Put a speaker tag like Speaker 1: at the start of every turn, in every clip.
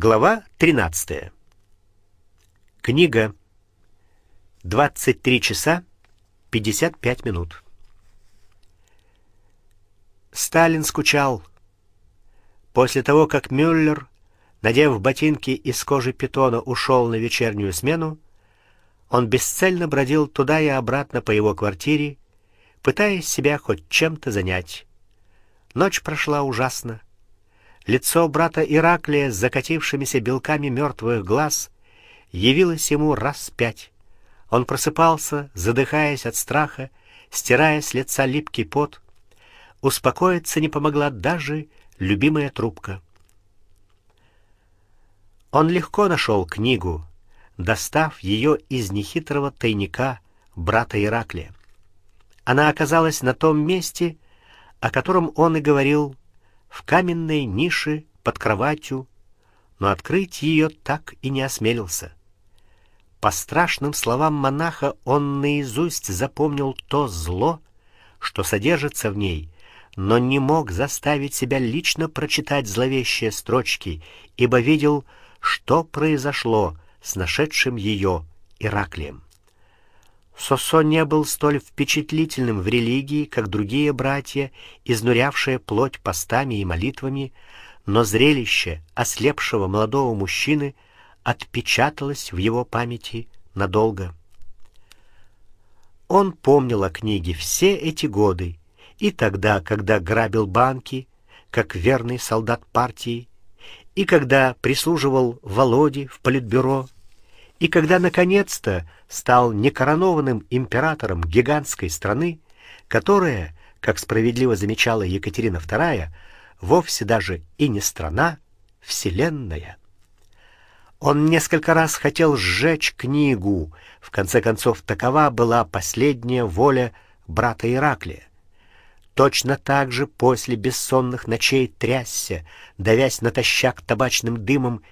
Speaker 1: Глава 13. Книга 23 часа 55 минут. Сталин скучал. После того, как Мюллер, надев ботинки из кожи питона, ушел на вечернюю смену, он бесцельно бродил туда и обратно по его квартире, пытаясь себя хоть чем-то занять. Ночь прошла ужасно. Лицо брата Ираклия с закатившимися белками мертвых глаз явилось ему раз пять. Он просыпался, задыхаясь от страха, стирая с лица липкий пот. Успокоиться не помогла даже любимая трубка. Он легко нашел книгу, достав ее из нехитрого тайника брата Ираклия. Она оказалась на том месте, о котором он и говорил в каменной нише под кроватью, но открыть ее так и не осмелился. По страшным словам монаха он наизусть запомнил то зло, что содержится в ней, но не мог заставить себя лично прочитать зловещие строчки, ибо видел, что произошло с нашедшим ее Ираклием. Сосо не был столь впечатлительным в религии, как другие братья, изнурявшие плоть постами и молитвами, но зрелище ослепшего молодого мужчины отпечаталось в его памяти надолго. Он помнил о книге все эти годы, и тогда, когда грабил банки, как верный солдат партии, и когда прислуживал Володе в политбюро, и когда наконец-то стал некоронованным императором гигантской страны, которая, как справедливо замечала Екатерина II, вовсе даже и не страна, вселенная. Он несколько раз хотел сжечь книгу, в конце концов такова была последняя воля брата Ираклия. Точно так же после бессонных ночей трясся, давясь натощак табачным дымом,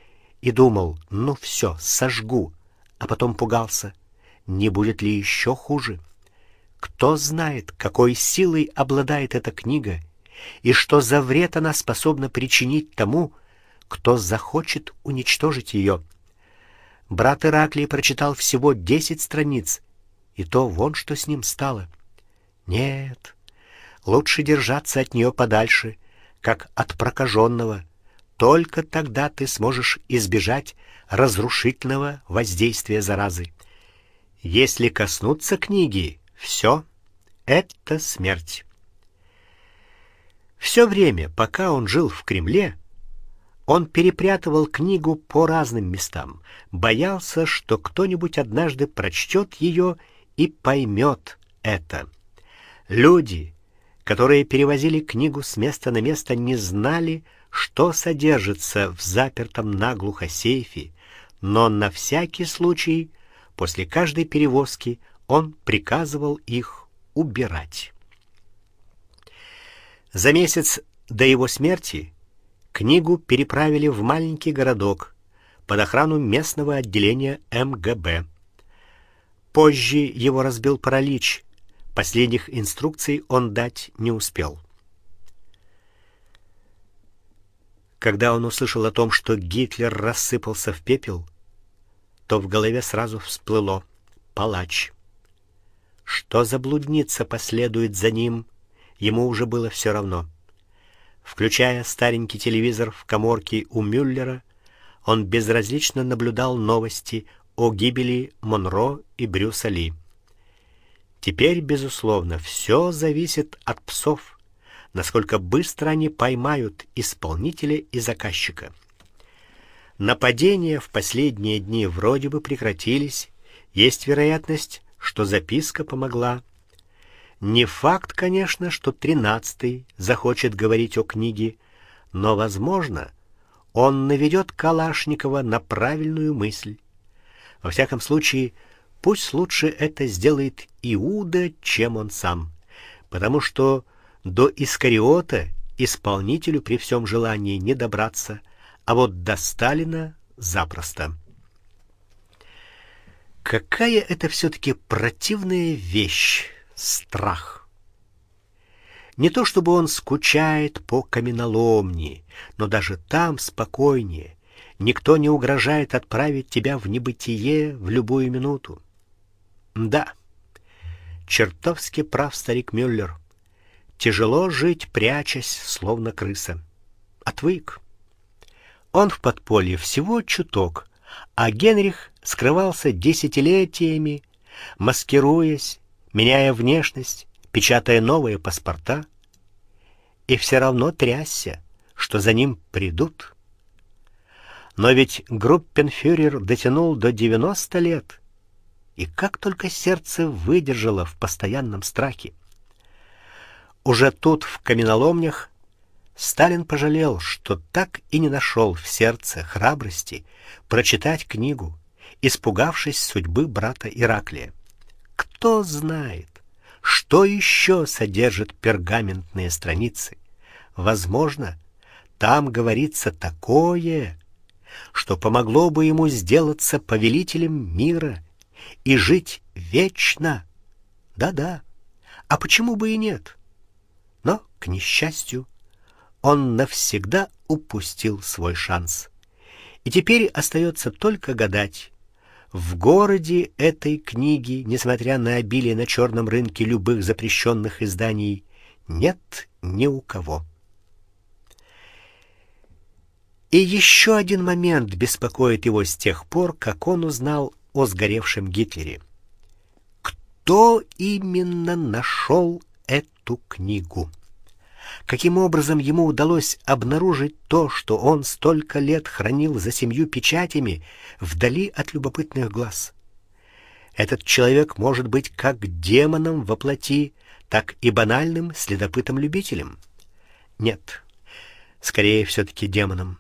Speaker 1: и думал: "Ну все, сожгу", а потом пугался: не будет ли еще хуже? Кто знает, какой силой обладает эта книга и что за вред она способна причинить тому, кто захочет уничтожить ее. Брат Ираклий прочитал всего десять страниц, и то вон что с ним стало. Нет, лучше держаться от нее подальше, как от прокаженного. Только тогда ты сможешь избежать разрушительного воздействия заразы. Если коснуться книги, все это смерть. Все время, пока он жил в Кремле, он перепрятывал книгу по разным местам, боялся, что кто-нибудь однажды прочтет ее и поймет это. Люди, которые перевозили книгу с места на место, не знали, что содержится в запертом наглухо сейфе, но на всякий случай после каждой перевозки он приказывал их убирать. За месяц до его смерти книгу переправили в маленький городок под охрану местного отделения МГБ. Позже его разбил паралич. Последних инструкций он дать не успел. Когда он услышал о том, что Гитлер рассыпался в пепел, то в голове сразу всплыло: палач. Что за блудница последует за ним, ему уже было все равно. Включая старенький телевизор в каморке у Мюллера, он безразлично наблюдал новости о гибели Монро и Брюса Ли. Теперь, безусловно, все зависит от псов, насколько быстро они поймают исполнителя и заказчика. Нападения в последние дни вроде бы прекратились. Есть вероятность, что записка помогла. Не факт, конечно, что тринадцатый захочет говорить о книге, но возможно, он наведет Калашникова на правильную мысль. Во всяком случае, пусть лучше это сделает Иуда, чем он сам, потому что до Искариота исполнителю при всем желании не добраться а вот до Сталина запросто. Какая это все таки противная вещь страх. Не то чтобы он скучает по каменоломне, но даже там спокойнее. никто не угрожает отправить тебя в небытие в любую минуту. Да. Чертовски прав старик Мюллер. Тяжело жить, прячась, словно крыса. Отвык. Он в подполье всего чуток, а Генрих скрывался десятилетиями, маскируясь, меняя внешность, печатая новые паспорта, и все равно трясся, что за ним придут. Но ведь группенфюрер дотянул до 90 лет, и как только сердце выдержало в постоянном страхе. Уже тут в каменоломнях Сталин пожалел, что так и не нашел в сердце храбрости прочитать книгу, испугавшись судьбы брата Ираклия. Кто знает, что еще содержат пергаментные страницы? Возможно, там говорится такое, что помогло бы ему сделаться повелителем мира и жить вечно. Да-да. А почему бы и нет? К несчастью он навсегда упустил свой шанс. И теперь остается только гадать, в городе этой книги, несмотря на обилие на черном рынке любых запрещенных изданий, нет ни у кого. И еще один момент беспокоит его с тех пор, как он узнал о сгоревшем Гитлере. Кто именно нашел эту книгу? Каким образом ему удалось обнаружить то, что он столько лет хранил за семью печатями вдали от любопытных глаз? Этот человек может быть как демоном во плоти, так и банальным следопытом-любителем. Нет. Скорее все таки демоном.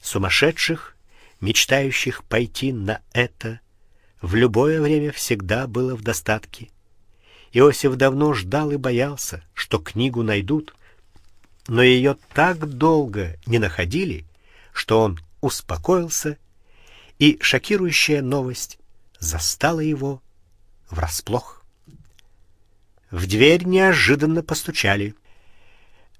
Speaker 1: Сумасшедших, мечтающих пойти на это, в любое время всегда было в достатке. Иосиф давно ждал и боялся, что книгу найдут, но ее так долго не находили, что он успокоился, и шокирующая новость застала его врасплох. В дверь неожиданно постучали.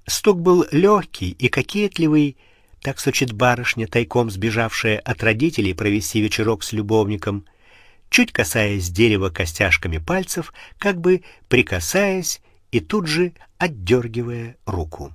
Speaker 1: Стук был легкий и кокетливый, так сочит барышня, тайком сбежавшая от родителей провести вечерок с любовником, чуть касаясь дерева костяшками пальцев, как бы прикасаясь и тут же отдергивая руку.